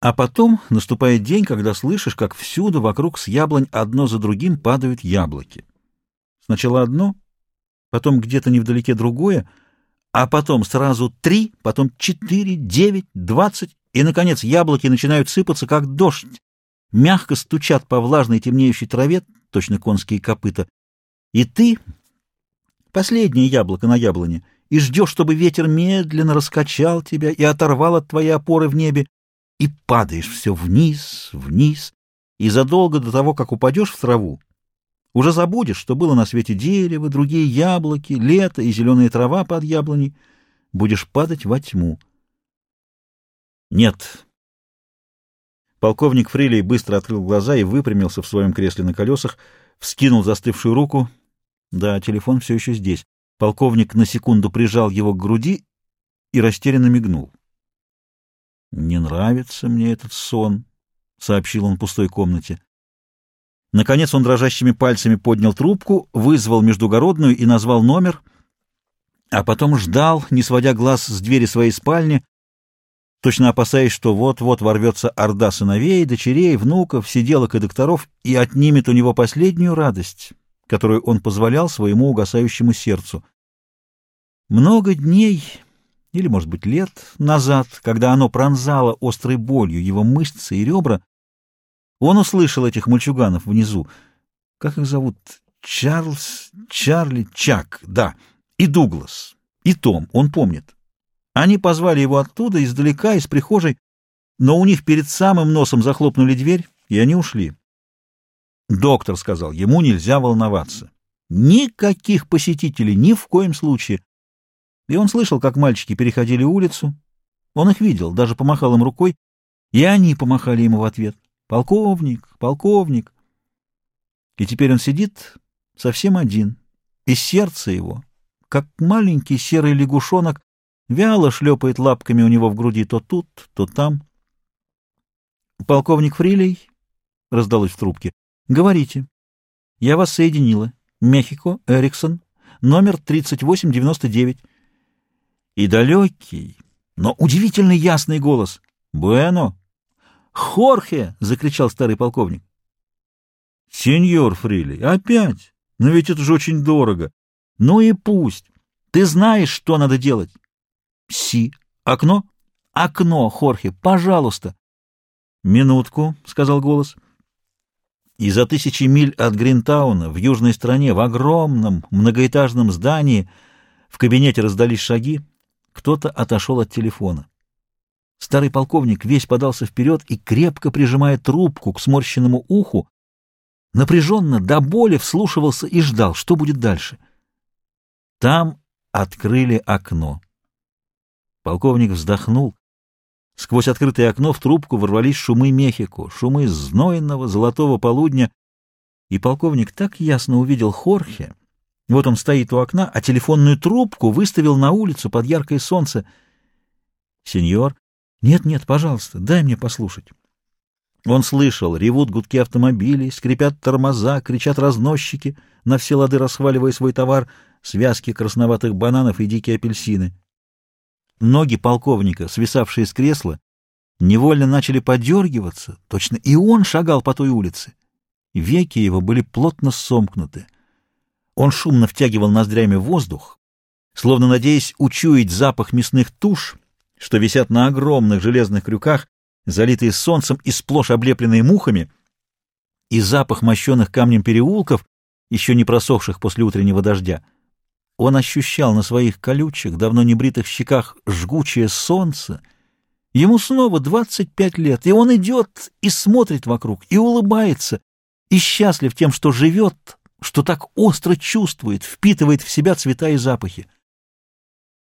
А потом наступает день, когда слышишь, как всюду вокруг с яблонь одно за другим падают яблоки. Сначала одно, потом где-то невдалеке другое, а потом сразу три, потом четыре, девять, двадцать, и, наконец, яблоки начинают сыпаться, как дождь, мягко стучат по влажной темнеющей траве, точно конские копыта, и ты, последнее яблоко на яблоне, и ждешь, чтобы ветер медленно раскачал тебя и оторвал от твоей опоры в небе, и падаешь все вниз, вниз, и задолго до того, как упадешь в траву, уже забудешь, что было на свете дерево, другие яблоки, лето и зеленая трава под яблоней, будешь падать во тьму. Нет. Полковник Фрилей быстро открыл глаза и выпрямился в своем кресле на колесах, вскинул застывшую руку. Да, телефон все еще здесь. Полковник на секунду прижал его к груди и растерянно мигнул. «Не нравится мне этот сон», — сообщил он в пустой комнате. Наконец он дрожащими пальцами поднял трубку, вызвал междугородную и назвал номер, а потом ждал, не сводя глаз с двери своей спальни, точно опасаясь, что вот-вот ворвется орда сыновей, дочерей, внуков, сиделок и докторов и отнимет у него последнюю радость, которую он позволял своему угасающему сердцу. Много дней, или, может быть, лет назад, когда оно пронзало острой болью его мышцы и ребра, он услышал этих мальчуганов внизу. Как их зовут? Чарльз, Чарли, Чак, да, и Дуглас, и Том, он помнит. Они позвали его оттуда, издалека, из прихожей, но у них перед самым носом захлопнули дверь, и они ушли. Доктор сказал, ему нельзя волноваться. Никаких посетителей, ни в коем случае. И он слышал, как мальчики переходили улицу. Он их видел, даже помахал им рукой, и они помахали ему в ответ. «Полковник! Полковник!» И теперь он сидит совсем один, и сердце его, как маленький серый лягушонок, вяло шлепает лапками у него в груди то тут, то там. «Полковник Фрилей?» — раздалось в трубке. «Говорите. Я вас соединила. Мехико, Эриксон, номер 3899». И далекий, но удивительно ясный голос. «Буэно!» «Хорхе!» — закричал старый полковник. «Сеньор Фрилей, опять? Но ведь это же очень дорого. Ну и пусть. Ты знаешь, что надо делать. Си. Окно? Окно, Хорхе, пожалуйста. Минутку, сказал голос. И за тысячи миль от Гринтауна, в южной стране, в огромном многоэтажном здании, в кабинете раздались шаги. Кто-то отошел от телефона. Старый полковник весь подался вперед и, крепко прижимая трубку к сморщенному уху, напряженно до боли вслушивался и ждал, что будет дальше. Там открыли окно. Полковник вздохнул. Сквозь открытое окно в трубку ворвались шумы Мехико, шумы знойного золотого полудня, и полковник так ясно увидел Хорхе. Вот он стоит у окна, а телефонную трубку выставил на улицу под яркое солнце. «Сеньор?» «Нет-нет, пожалуйста, дай мне послушать». Он слышал, ревут гудки автомобилей, скрипят тормоза, кричат разносчики, на все лады расхваливая свой товар, связки красноватых бананов и дикие апельсины. Ноги полковника, свисавшие с кресла, невольно начали подергиваться, точно и он шагал по той улице. Веки его были плотно сомкнуты. Он шумно втягивал ноздрями воздух, словно надеясь учуять запах мясных туш, что висят на огромных железных крюках, залитые солнцем и сплошь облепленные мухами, и запах мощенных камнем переулков, еще не просохших после утреннего дождя. Он ощущал на своих колючих, давно небритых щеках жгучее солнце. Ему снова двадцать пять лет, и он идет и смотрит вокруг, и улыбается, и счастлив тем, что живет, что так остро чувствует, впитывает в себя цвета и запахи.